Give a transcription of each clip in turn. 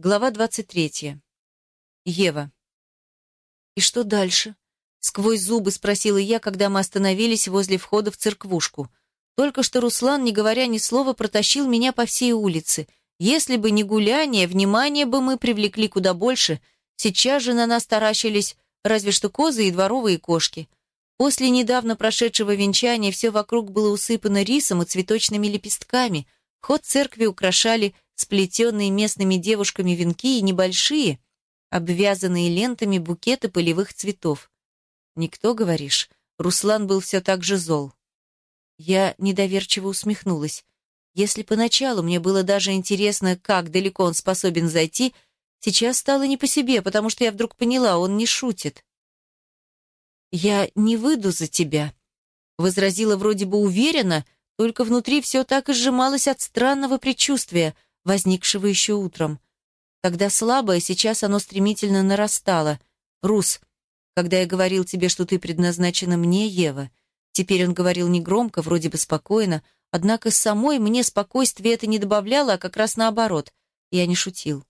Глава 23. Ева. «И что дальше?» — сквозь зубы спросила я, когда мы остановились возле входа в церквушку. Только что Руслан, не говоря ни слова, протащил меня по всей улице. Если бы не гуляние, внимание бы мы привлекли куда больше. Сейчас же на нас таращились разве что козы и дворовые кошки. После недавно прошедшего венчания все вокруг было усыпано рисом и цветочными лепестками. Ход церкви украшали сплетенные местными девушками венки и небольшие, обвязанные лентами букеты полевых цветов. «Никто, говоришь?» Руслан был все так же зол. Я недоверчиво усмехнулась. Если поначалу мне было даже интересно, как далеко он способен зайти, сейчас стало не по себе, потому что я вдруг поняла, он не шутит. «Я не выйду за тебя», — возразила вроде бы уверенно, только внутри все так и сжималось от странного предчувствия — возникшего еще утром. Тогда слабое, сейчас оно стремительно нарастало. «Рус, когда я говорил тебе, что ты предназначена мне, Ева», теперь он говорил негромко, вроде бы спокойно, однако самой мне спокойствие это не добавляло, а как раз наоборот. Я не шутил.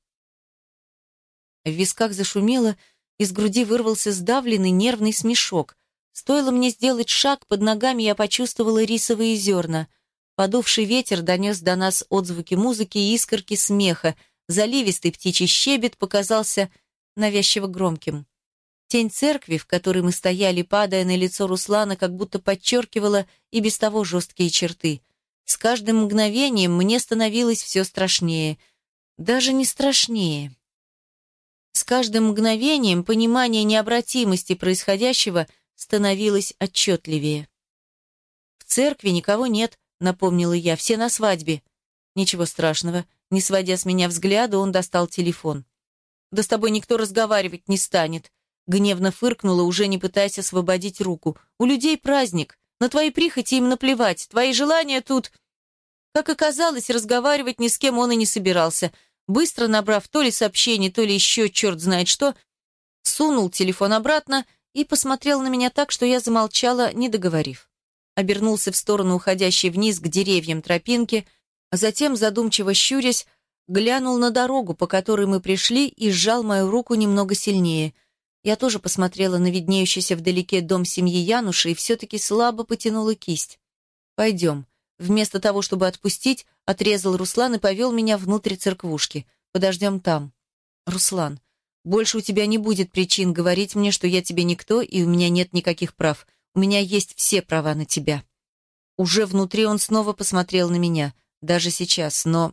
В висках зашумело, из груди вырвался сдавленный нервный смешок. Стоило мне сделать шаг, под ногами я почувствовала рисовые зерна. Подувший ветер донес до нас отзвуки музыки и искорки смеха. Заливистый птичий щебет показался навязчиво громким. Тень церкви, в которой мы стояли, падая на лицо Руслана, как будто подчеркивала и без того жесткие черты. С каждым мгновением мне становилось все страшнее. Даже не страшнее. С каждым мгновением понимание необратимости происходящего становилось отчетливее. В церкви никого нет, напомнила я, все на свадьбе. Ничего страшного. Не сводя с меня взгляда, он достал телефон. Да с тобой никто разговаривать не станет. Гневно фыркнула, уже не пытаясь освободить руку. У людей праздник. На твои прихоти им наплевать. Твои желания тут... Как оказалось, разговаривать ни с кем он и не собирался. Быстро набрав то ли сообщение, то ли еще черт знает что, сунул телефон обратно и посмотрел на меня так, что я замолчала, не договорив обернулся в сторону уходящей вниз к деревьям тропинки, а затем, задумчиво щурясь, глянул на дорогу, по которой мы пришли, и сжал мою руку немного сильнее. Я тоже посмотрела на виднеющийся вдалеке дом семьи Януша и все-таки слабо потянула кисть. «Пойдем». Вместо того, чтобы отпустить, отрезал Руслан и повел меня внутрь церквушки. «Подождем там». «Руслан, больше у тебя не будет причин говорить мне, что я тебе никто и у меня нет никаких прав. У меня есть все права на тебя». Уже внутри он снова посмотрел на меня, даже сейчас, но...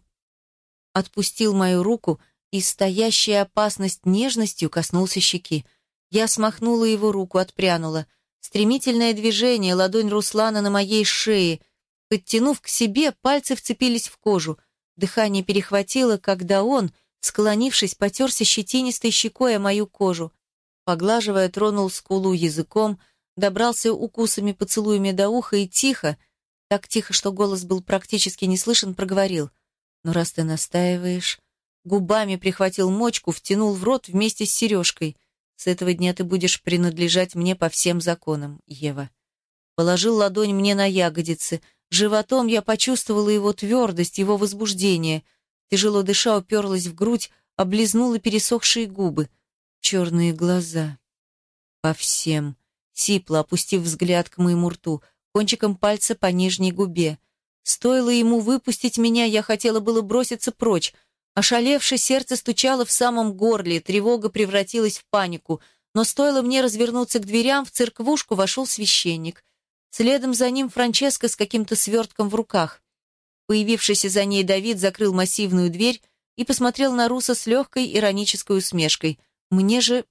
Отпустил мою руку и, стоящая опасность нежностью, коснулся щеки. Я смахнула его руку, отпрянула. Стремительное движение, ладонь Руслана на моей шее. Подтянув к себе, пальцы вцепились в кожу. Дыхание перехватило, когда он, склонившись, потерся щетинистой щекой о мою кожу. Поглаживая, тронул скулу языком — добрался укусами, поцелуями до уха и тихо, так тихо, что голос был практически не слышен, проговорил. «Ну, раз ты настаиваешь...» Губами прихватил мочку, втянул в рот вместе с сережкой. «С этого дня ты будешь принадлежать мне по всем законам, Ева». Положил ладонь мне на ягодицы. Животом я почувствовала его твердость, его возбуждение. Тяжело дыша, уперлась в грудь, облизнула пересохшие губы. Черные глаза. По всем сипло опустив взгляд к моему рту, кончиком пальца по нижней губе. Стоило ему выпустить меня, я хотела было броситься прочь. Ошалевшее сердце стучало в самом горле, тревога превратилась в панику. Но стоило мне развернуться к дверям, в церквушку вошел священник. Следом за ним Франческа с каким-то свертком в руках. Появившийся за ней Давид закрыл массивную дверь и посмотрел на Руса с легкой иронической усмешкой. Мне же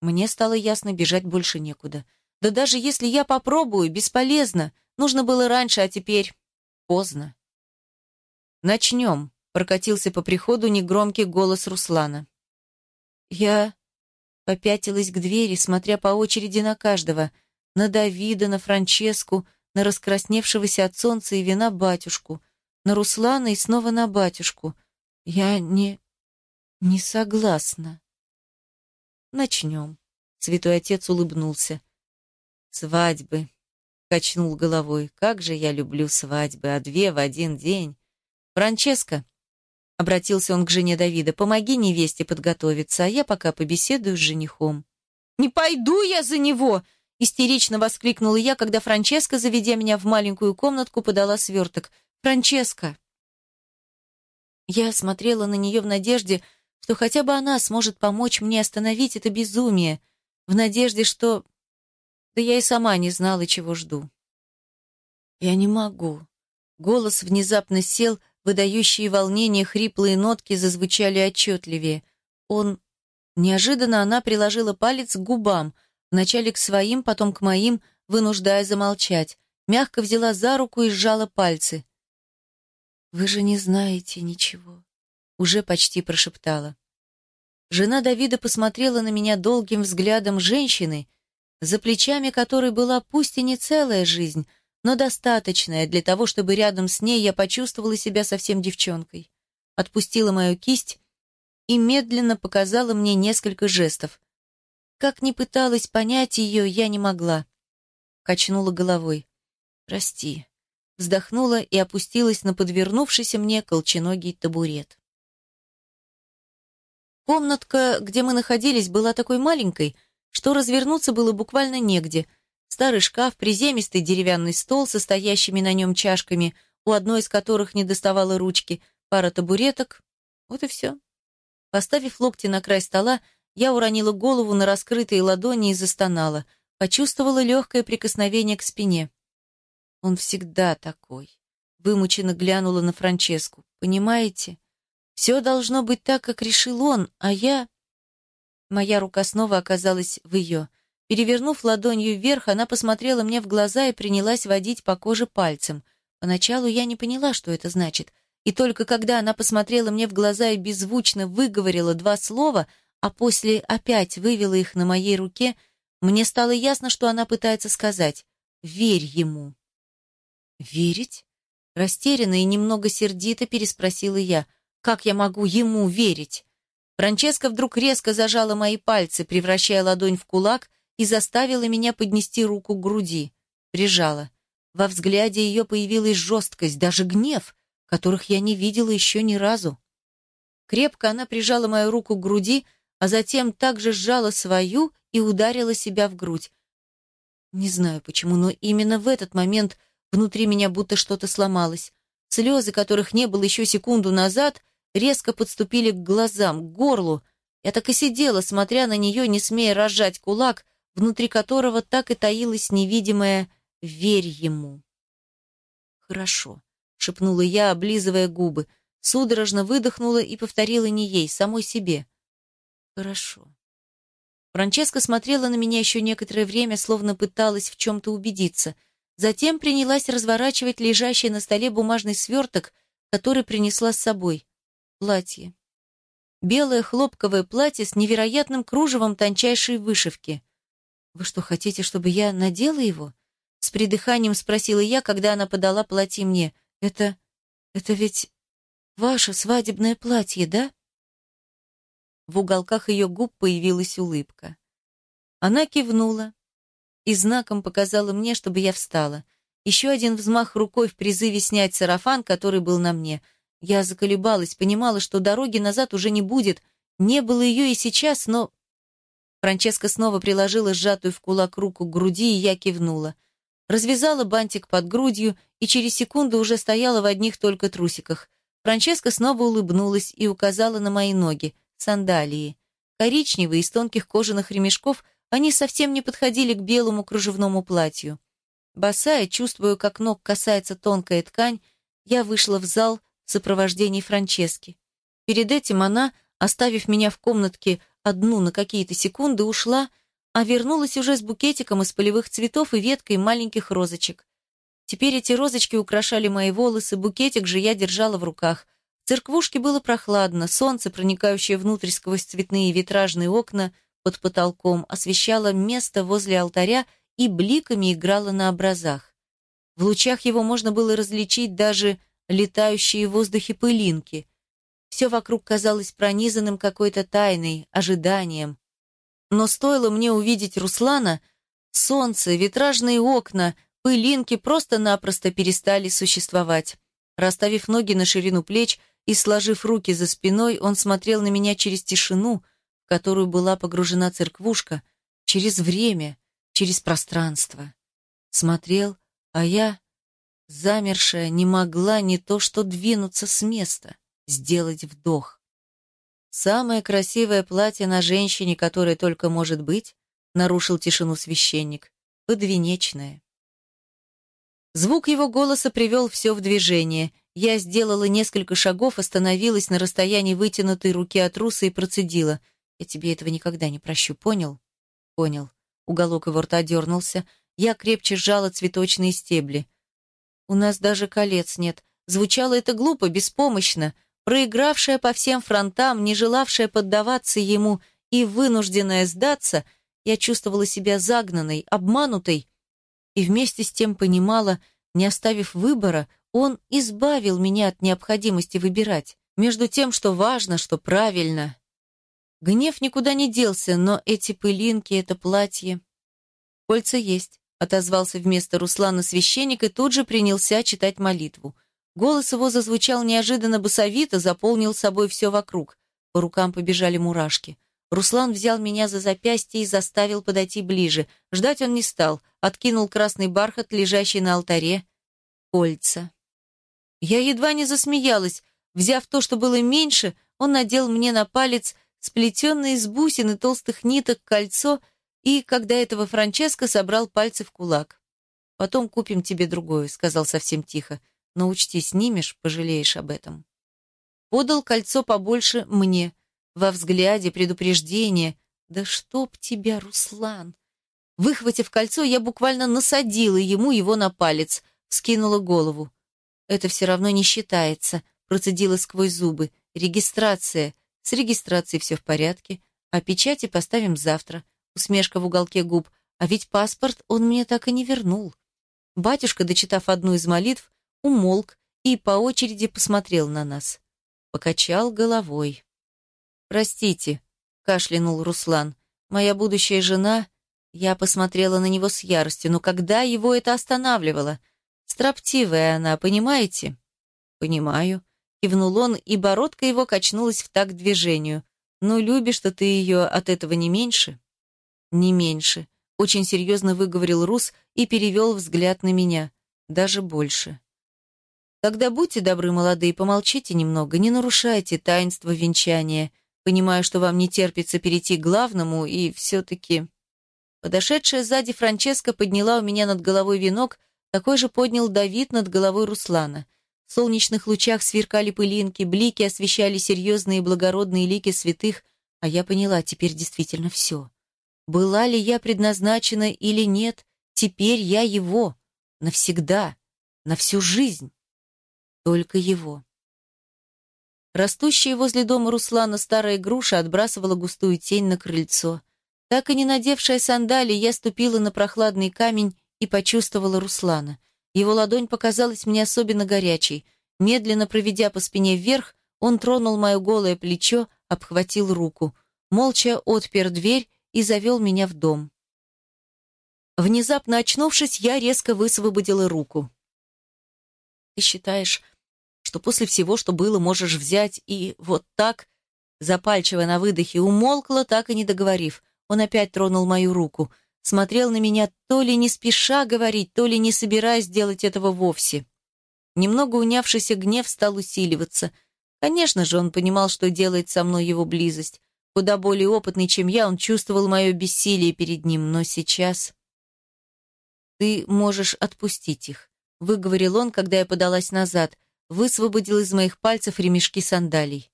мне стало ясно, бежать больше некуда. Да даже если я попробую, бесполезно. Нужно было раньше, а теперь поздно. «Начнем», — прокатился по приходу негромкий голос Руслана. Я попятилась к двери, смотря по очереди на каждого. На Давида, на Франческу, на раскрасневшегося от солнца и вина батюшку, на Руслана и снова на батюшку. Я не... не согласна. Начнем. Святой отец улыбнулся. Свадьбы. Качнул головой. Как же я люблю свадьбы, а две в один день. Франческа. обратился он к жене Давида, помоги невесте подготовиться, а я пока побеседую с женихом. «Не пойду я за него!» Истерично воскликнула я, когда Франческа, заведя меня в маленькую комнатку, подала сверток. «Франческа!» Я смотрела на нее в надежде, что хотя бы она сможет помочь мне остановить это безумие, в надежде, что... Да я и сама не знала, чего жду. «Я не могу». Голос внезапно сел, выдающие волнение хриплые нотки зазвучали отчетливее. Он... Неожиданно она приложила палец к губам — Вначале к своим, потом к моим, вынуждая замолчать. Мягко взяла за руку и сжала пальцы. «Вы же не знаете ничего», — уже почти прошептала. Жена Давида посмотрела на меня долгим взглядом женщины, за плечами которой была пусть и не целая жизнь, но достаточная для того, чтобы рядом с ней я почувствовала себя совсем девчонкой. Отпустила мою кисть и медленно показала мне несколько жестов. Как ни пыталась понять ее, я не могла. Качнула головой. «Прости». Вздохнула и опустилась на подвернувшийся мне колченогий табурет. Комнатка, где мы находились, была такой маленькой, что развернуться было буквально негде. Старый шкаф, приземистый деревянный стол со стоящими на нем чашками, у одной из которых не доставало ручки, пара табуреток. Вот и все. Поставив локти на край стола, я уронила голову на раскрытые ладони и застонала. Почувствовала легкое прикосновение к спине. Он всегда такой. Вымученно глянула на Франческу. Понимаете? Все должно быть так, как решил он, а я... Моя рука снова оказалась в ее. Перевернув ладонью вверх, она посмотрела мне в глаза и принялась водить по коже пальцем. Поначалу я не поняла, что это значит. И только когда она посмотрела мне в глаза и беззвучно выговорила два слова, а после опять вывела их на моей руке, мне стало ясно, что она пытается сказать «Верь ему». «Верить?» Растерянно и немного сердито переспросила я. «Как я могу ему верить?» Франческа вдруг резко зажала мои пальцы, превращая ладонь в кулак, и заставила меня поднести руку к груди. Прижала. Во взгляде ее появилась жесткость, даже гнев, которых я не видела еще ни разу. Крепко она прижала мою руку к груди, а затем также сжала свою и ударила себя в грудь. Не знаю почему, но именно в этот момент внутри меня будто что-то сломалось. Слезы, которых не было еще секунду назад, резко подступили к глазам, к горлу. Я так и сидела, смотря на нее, не смея разжать кулак, внутри которого так и таилась невидимая «верь ему». «Хорошо», — шепнула я, облизывая губы, судорожно выдохнула и повторила не ей, самой себе. Хорошо. Франческа смотрела на меня еще некоторое время, словно пыталась в чем-то убедиться. Затем принялась разворачивать лежащий на столе бумажный сверток, который принесла с собой. Платье. Белое хлопковое платье с невероятным кружевом тончайшей вышивки. «Вы что, хотите, чтобы я надела его?» С придыханием спросила я, когда она подала платье мне. «Это... это ведь ваше свадебное платье, да?» В уголках ее губ появилась улыбка. Она кивнула и знаком показала мне, чтобы я встала. Еще один взмах рукой в призыве снять сарафан, который был на мне. Я заколебалась, понимала, что дороги назад уже не будет. Не было ее и сейчас, но... Франческа снова приложила сжатую в кулак руку к груди, и я кивнула. Развязала бантик под грудью и через секунду уже стояла в одних только трусиках. Франческа снова улыбнулась и указала на мои ноги сандалии. Коричневые, из тонких кожаных ремешков, они совсем не подходили к белому кружевному платью. Босая, чувствуя, как ног касается тонкая ткань, я вышла в зал в сопровождении Франчески. Перед этим она, оставив меня в комнатке одну на какие-то секунды, ушла, а вернулась уже с букетиком из полевых цветов и веткой маленьких розочек. Теперь эти розочки украшали мои волосы, букетик же я держала в руках — церквушке было прохладно, солнце, проникающее внутрь сквозь цветные витражные окна под потолком, освещало место возле алтаря и бликами играло на образах. В лучах его можно было различить даже летающие в воздухе пылинки. Все вокруг казалось пронизанным какой-то тайной, ожиданием. Но стоило мне увидеть Руслана, солнце, витражные окна, пылинки просто-напросто перестали существовать. Расставив ноги на ширину плеч, и, сложив руки за спиной, он смотрел на меня через тишину, в которую была погружена церквушка, через время, через пространство. Смотрел, а я, замершая, не могла не то что двинуться с места, сделать вдох. Самое красивое платье на женщине, которое только может быть, нарушил тишину священник, подвенечное. Звук его голоса привел все в движение. Я сделала несколько шагов, остановилась на расстоянии вытянутой руки от руса и процедила. «Я тебе этого никогда не прощу, понял?» «Понял». Уголок его рта дернулся. Я крепче сжала цветочные стебли. «У нас даже колец нет». Звучало это глупо, беспомощно. Проигравшая по всем фронтам, не желавшая поддаваться ему и вынужденная сдаться, я чувствовала себя загнанной, обманутой, и вместе с тем понимала, не оставив выбора, он избавил меня от необходимости выбирать между тем, что важно, что правильно. Гнев никуда не делся, но эти пылинки, это платье... Кольца есть, отозвался вместо Руслана священник и тут же принялся читать молитву. Голос его зазвучал неожиданно басовито, заполнил собой все вокруг. По рукам побежали мурашки. Руслан взял меня за запястье и заставил подойти ближе. Ждать он не стал, откинул красный бархат, лежащий на алтаре. Кольца. Я едва не засмеялась. Взяв то, что было меньше, он надел мне на палец сплетенное из бусин и толстых ниток кольцо и, когда этого Франческо, собрал пальцы в кулак. «Потом купим тебе другое», — сказал совсем тихо. «Но учти, снимешь, пожалеешь об этом». Подал кольцо побольше мне — во взгляде предупреждение. «Да чтоб тебя, Руслан!» Выхватив кольцо, я буквально насадила ему его на палец, скинула голову. «Это все равно не считается», процедила сквозь зубы. «Регистрация. С регистрацией все в порядке. А печати поставим завтра». Усмешка в уголке губ. «А ведь паспорт он мне так и не вернул». Батюшка, дочитав одну из молитв, умолк и по очереди посмотрел на нас. Покачал головой. «Простите», — кашлянул Руслан. «Моя будущая жена...» Я посмотрела на него с яростью, но когда его это останавливало? Строптивая она, понимаете? «Понимаю», — кивнул он, и бородка его качнулась в такт движению. «Но любишь-то ты ее от этого не меньше?» «Не меньше», — очень серьезно выговорил Рус и перевел взгляд на меня. «Даже больше». «Тогда будьте добры, молодые, помолчите немного, не нарушайте таинство венчания. Понимаю, что вам не терпится перейти к главному, и все-таки... Подошедшая сзади Франческа подняла у меня над головой венок, такой же поднял Давид над головой Руслана. В солнечных лучах сверкали пылинки, блики освещали серьезные и благородные лики святых, а я поняла, теперь действительно все. Была ли я предназначена или нет, теперь я его. Навсегда, на всю жизнь. Только его. Растущая возле дома Руслана старая груша отбрасывала густую тень на крыльцо. Так и не надевшая сандалии, я ступила на прохладный камень и почувствовала Руслана. Его ладонь показалась мне особенно горячей. Медленно проведя по спине вверх, он тронул мое голое плечо, обхватил руку. Молча отпер дверь и завел меня в дом. Внезапно очнувшись, я резко высвободила руку. «Ты считаешь, что после всего, что было, можешь взять и вот так, запальчиво на выдохе, умолкла, так и не договорив. Он опять тронул мою руку, смотрел на меня то ли не спеша говорить, то ли не собираясь делать этого вовсе. Немного унявшийся гнев стал усиливаться. Конечно же, он понимал, что делает со мной его близость. Куда более опытный, чем я, он чувствовал мое бессилие перед ним, но сейчас... «Ты можешь отпустить их», — выговорил он, когда я подалась назад — высвободил из моих пальцев ремешки сандалий.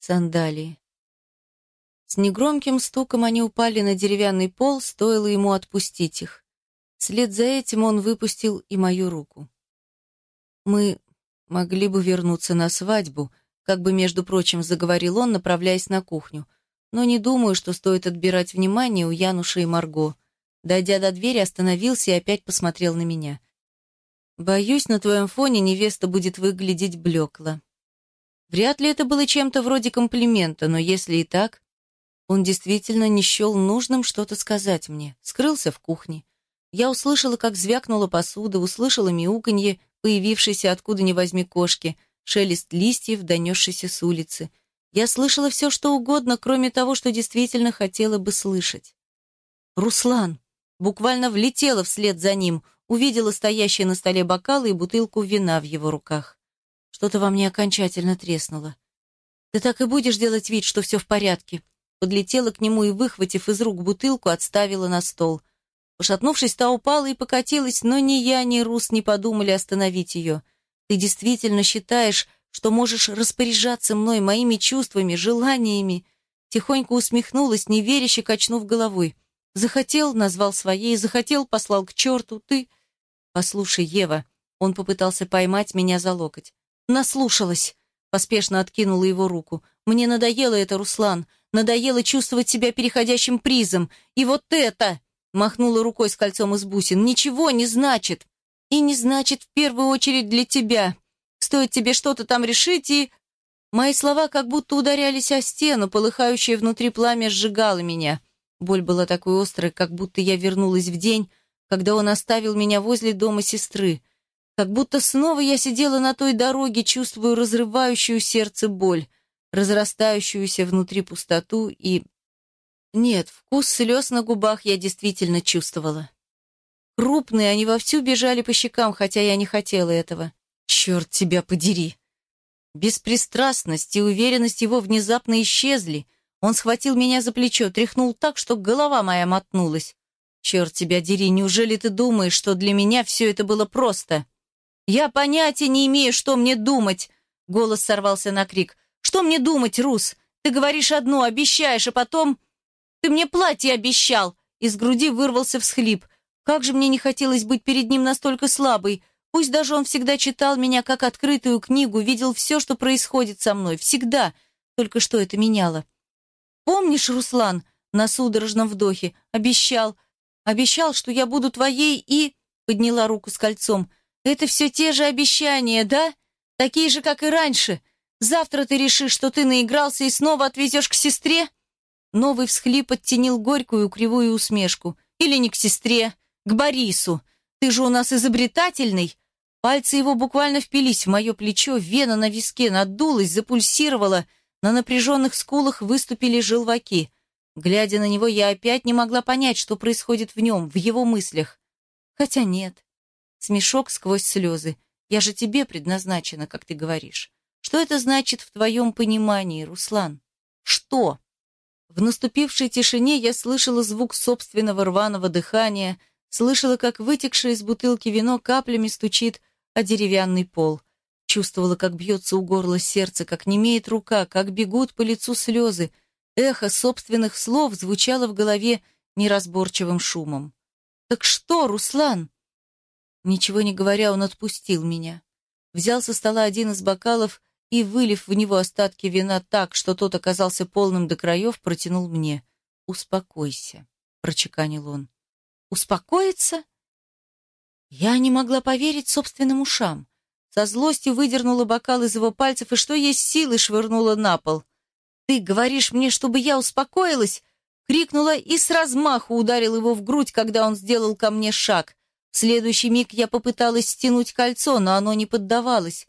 Сандалии. С негромким стуком они упали на деревянный пол, стоило ему отпустить их. Вслед за этим он выпустил и мою руку. «Мы могли бы вернуться на свадьбу», как бы, между прочим, заговорил он, направляясь на кухню. «Но не думаю, что стоит отбирать внимание у Януша и Марго». Дойдя до двери, остановился и опять посмотрел на меня. Боюсь, на твоем фоне невеста будет выглядеть блекло. Вряд ли это было чем-то вроде комплимента, но если и так, он действительно не счел нужным что-то сказать мне. Скрылся в кухне. Я услышала, как звякнула посуда, услышала мяуканье, появившейся откуда ни возьми кошки. Шелест листьев, донесшийся с улицы. Я слышала все, что угодно, кроме того, что действительно хотела бы слышать. «Руслан!» Буквально влетела вслед за ним, увидела стоящие на столе бокалы и бутылку вина в его руках. Что-то во мне окончательно треснуло. «Ты так и будешь делать вид, что все в порядке?» Подлетела к нему и, выхватив из рук бутылку, отставила на стол. Пошатнувшись, та упала и покатилась, но ни я, ни Рус не подумали остановить ее. «Ты действительно считаешь, что можешь распоряжаться мной, моими чувствами, желаниями?» Тихонько усмехнулась, неверяще качнув головой. «Захотел, назвал своей, захотел, послал к черту. Ты...» «Послушай, Ева...» Он попытался поймать меня за локоть. «Наслушалась!» Поспешно откинула его руку. «Мне надоело это, Руслан. Надоело чувствовать себя переходящим призом. И вот это!» Махнула рукой с кольцом из бусин. «Ничего не значит. И не значит в первую очередь для тебя. Стоит тебе что-то там решить, и...» Мои слова как будто ударялись о стену, полыхающее внутри пламя сжигало меня. Боль была такой острой, как будто я вернулась в день, когда он оставил меня возле дома сестры. Как будто снова я сидела на той дороге, чувствую разрывающую сердце боль, разрастающуюся внутри пустоту и... Нет, вкус слез на губах я действительно чувствовала. Крупные, они вовсю бежали по щекам, хотя я не хотела этого. Черт тебя подери! Беспристрастность и уверенность его внезапно исчезли. Он схватил меня за плечо, тряхнул так, что голова моя мотнулась. «Черт тебя дери, неужели ты думаешь, что для меня все это было просто?» «Я понятия не имею, что мне думать!» Голос сорвался на крик. «Что мне думать, Рус? Ты говоришь одно, обещаешь, а потом...» «Ты мне платье обещал!» Из груди вырвался всхлип. Как же мне не хотелось быть перед ним настолько слабой. Пусть даже он всегда читал меня как открытую книгу, видел все, что происходит со мной. Всегда. Только что это меняло. «Помнишь, Руслан?» На судорожном вдохе. «Обещал. Обещал, что я буду твоей и...» Подняла руку с кольцом. «Это все те же обещания, да? Такие же, как и раньше. Завтра ты решишь, что ты наигрался и снова отвезешь к сестре?» Новый всхлип оттенил горькую кривую усмешку. «Или не к сестре, к Борису. Ты же у нас изобретательный!» Пальцы его буквально впились в мое плечо, вена на виске надулась, запульсировала, на напряженных скулах выступили желваки. Глядя на него, я опять не могла понять, что происходит в нем, в его мыслях. Хотя нет. Смешок сквозь слезы. Я же тебе предназначена, как ты говоришь. Что это значит в твоем понимании, Руслан? Что? В наступившей тишине я слышала звук собственного рваного дыхания, слышала, как вытекшее из бутылки вино каплями стучит о деревянный пол. Чувствовала, как бьется у горла сердце, как немеет рука, как бегут по лицу слезы, Эхо собственных слов звучало в голове неразборчивым шумом. «Так что, Руслан?» Ничего не говоря, он отпустил меня. Взял со стола один из бокалов и, вылив в него остатки вина так, что тот оказался полным до краев, протянул мне. «Успокойся», — прочеканил он. «Успокоиться?» Я не могла поверить собственным ушам. Со злостью выдернула бокал из его пальцев и, что есть силы, швырнула на пол. «Ты говоришь мне, чтобы я успокоилась?» Крикнула и с размаху ударил его в грудь, когда он сделал ко мне шаг. В следующий миг я попыталась стянуть кольцо, но оно не поддавалось.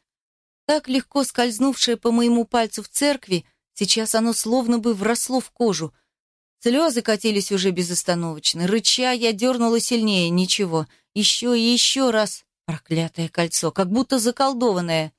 Так легко скользнувшее по моему пальцу в церкви, сейчас оно словно бы вросло в кожу. Слезы катились уже безостановочно. Рыча, я дернула сильнее. Ничего. Еще и еще раз. Проклятое кольцо, как будто заколдованное.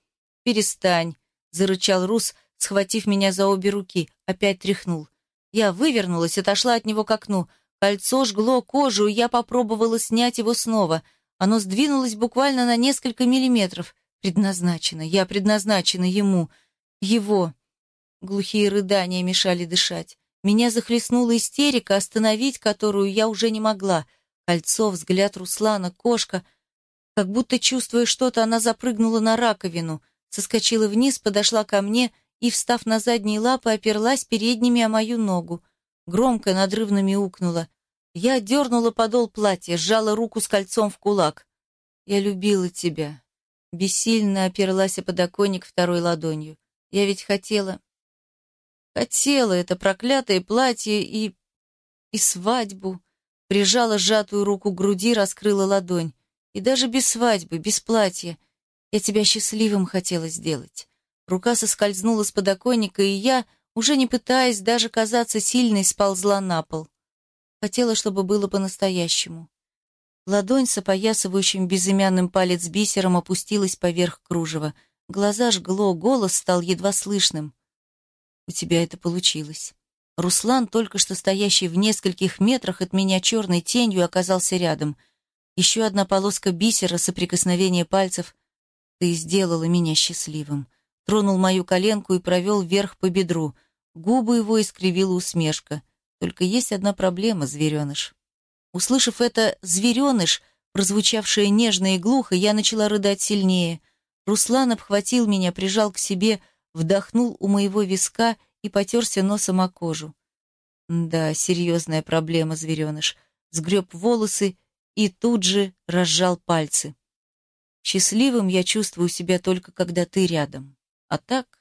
«Перестань», — зарычал Рус, схватив меня за обе руки, опять тряхнул. Я вывернулась, отошла от него к окну. Кольцо жгло кожу, и я попробовала снять его снова. Оно сдвинулось буквально на несколько миллиметров. Предназначено, я предназначена ему. Его. Глухие рыдания мешали дышать. Меня захлестнула истерика, остановить которую я уже не могла. Кольцо, взгляд Руслана, кошка. Как будто чувствуя что-то, она запрыгнула на раковину, соскочила вниз, подошла ко мне и, встав на задние лапы, оперлась передними о мою ногу. Громко, надрывно мяукнула. Я дернула подол платья, сжала руку с кольцом в кулак. «Я любила тебя». Бессильно оперлась о подоконник второй ладонью. «Я ведь хотела...» Хотела это проклятое платье и... и свадьбу. Прижала сжатую руку к груди, раскрыла ладонь. И даже без свадьбы, без платья. Я тебя счастливым хотела сделать. Рука соскользнула с подоконника, и я, уже не пытаясь даже казаться сильной, сползла на пол. Хотела, чтобы было по-настоящему. Ладонь с опоясывающим безымянным палец бисером опустилась поверх кружева. Глаза жгло, голос стал едва слышным. «У тебя это получилось». Руслан, только что стоящий в нескольких метрах от меня черной тенью, оказался рядом. Еще одна полоска бисера, соприкосновение пальцев. «Ты сделала меня счастливым». Тронул мою коленку и провел вверх по бедру. Губы его искривила усмешка. Только есть одна проблема, звереныш. Услышав это «звереныш», прозвучавшее нежно и глухо, я начала рыдать сильнее. Руслан обхватил меня, прижал к себе, вдохнул у моего виска и потерся носом о кожу. Да, серьезная проблема, звереныш. Сгреб волосы и тут же разжал пальцы. Счастливым я чувствую себя только, когда ты рядом. А так,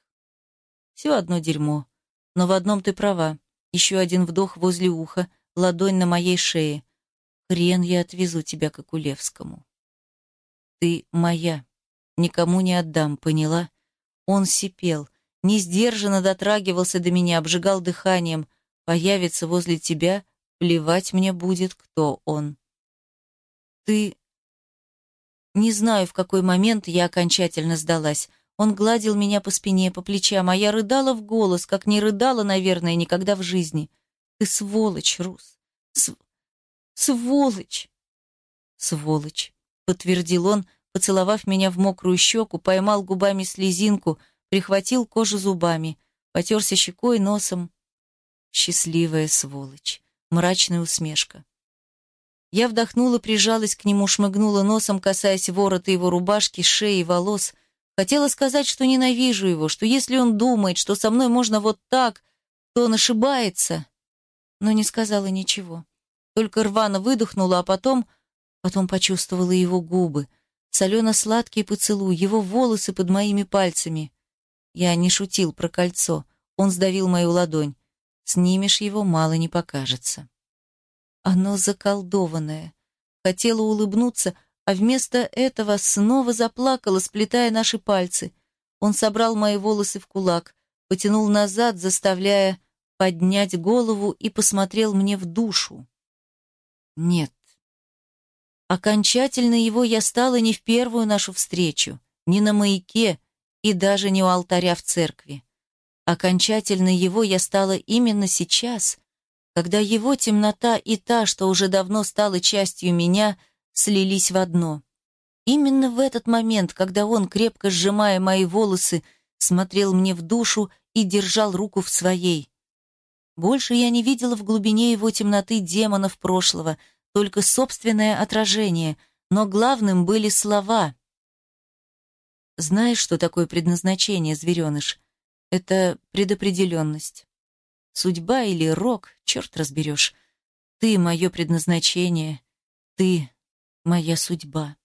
все одно дерьмо. Но в одном ты права. Еще один вдох возле уха, ладонь на моей шее. Хрен я отвезу тебя к Акулевскому. Ты моя. Никому не отдам, поняла? Он сипел, несдержанно дотрагивался до меня, обжигал дыханием. Появится возле тебя, плевать мне будет, кто он. Ты... Не знаю, в какой момент я окончательно сдалась. Он гладил меня по спине, по плечам, а я рыдала в голос, как не рыдала, наверное, никогда в жизни. Ты сволочь, Рус. Св... Сволочь!» «Сволочь!» — подтвердил он, поцеловав меня в мокрую щеку, поймал губами слезинку, прихватил кожу зубами, потерся щекой, носом. «Счастливая сволочь!» — мрачная усмешка. Я вдохнула, прижалась к нему, шмыгнула носом, касаясь ворота его рубашки, шеи, волос. Хотела сказать, что ненавижу его, что если он думает, что со мной можно вот так, то он ошибается. Но не сказала ничего. Только рвано выдохнула, а потом... Потом почувствовала его губы. Солено-сладкий поцелуй, его волосы под моими пальцами. Я не шутил про кольцо. Он сдавил мою ладонь. Снимешь его, мало не покажется. Оно заколдованное. Хотела улыбнуться, а вместо этого снова заплакала, сплетая наши пальцы. Он собрал мои волосы в кулак, потянул назад, заставляя поднять голову и посмотрел мне в душу. Нет. Окончательно его я стала не в первую нашу встречу, не на маяке и даже не у алтаря в церкви. Окончательно его я стала именно сейчас, когда его темнота и та, что уже давно стала частью меня, слились в одно. Именно в этот момент, когда он, крепко сжимая мои волосы, смотрел мне в душу и держал руку в своей. Больше я не видела в глубине его темноты демонов прошлого, только собственное отражение, но главным были слова. Знаешь, что такое предназначение, звереныш? Это предопределенность. Судьба или рок, черт разберешь. Ты — мое предназначение, ты — моя судьба.